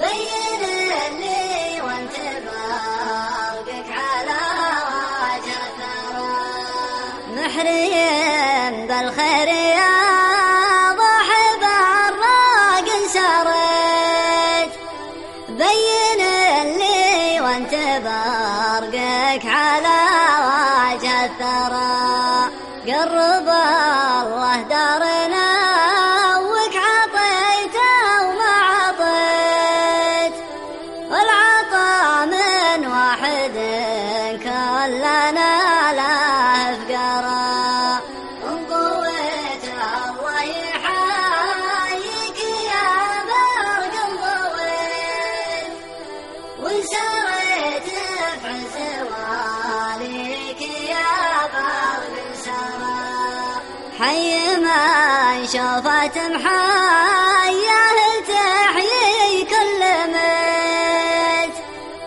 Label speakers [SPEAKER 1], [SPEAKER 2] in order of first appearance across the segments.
[SPEAKER 1] بين وانت بقلبك على جفرة محريين بالخير يا ضحب الراق انشرك بين لي وانت بارقك على وجه الثرى. قرب الله دارنا يا حي ما شوفت محياه تحيي كل ميت؟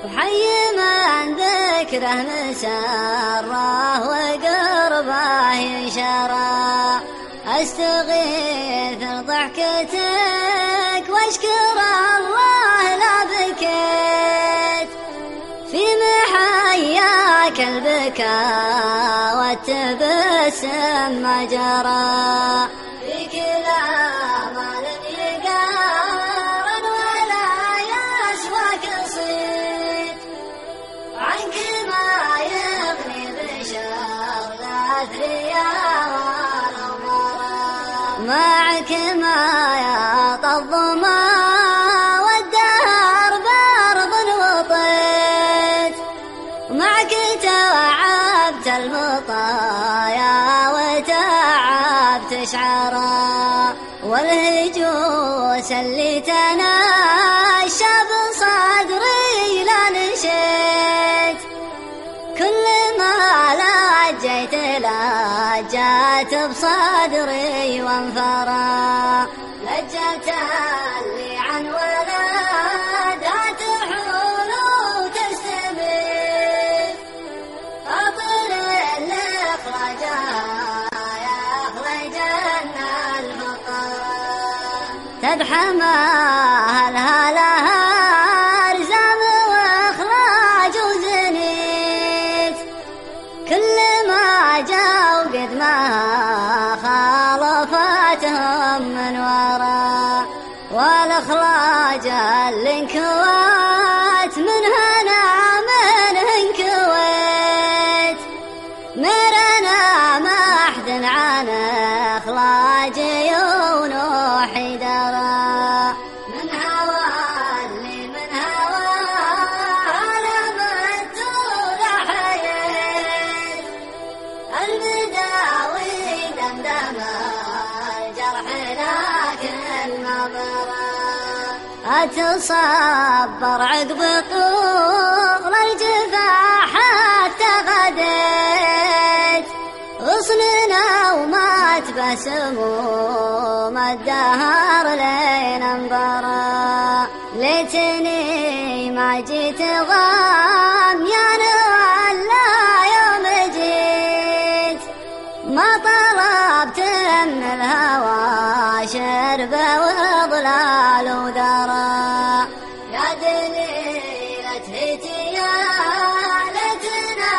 [SPEAKER 1] وحي من ذكره مسره وقربه يشرى أستغيث ضحكتك وأشكر الله البكاء والتبسم ما جرى شعرا والهجوس اللي تناشى بصدري لا نشيت كل ما لجيت لجات بصدري وانفرى لجت الفقراء تدحمها لها أرزام وإخراج وزنيت كل ما جاء وقد ما خالفتهم من وراء والإخراج الانكوات الجرح لكن ما أتصبر عقب طول الجفاح حتى غديت. غصننا وما تبسموم الدهر لين انبرى ليتني ما جيت غام يا ولا يوم جيت. ما من الهوى شربة وضلال وذرى يا دليلة هتيالتنا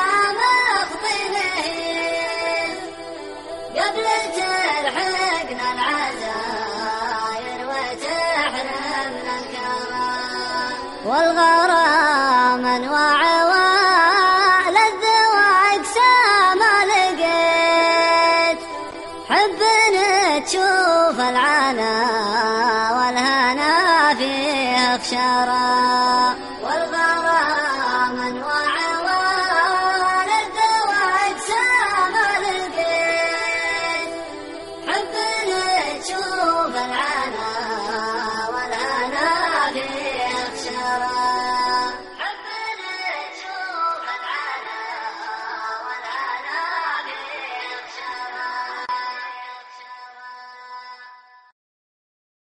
[SPEAKER 1] مخطنين قبل تلحقنا العزاير وتحرمنا الكرام والغرام أنواع للذواق ما لقيت حب محشرا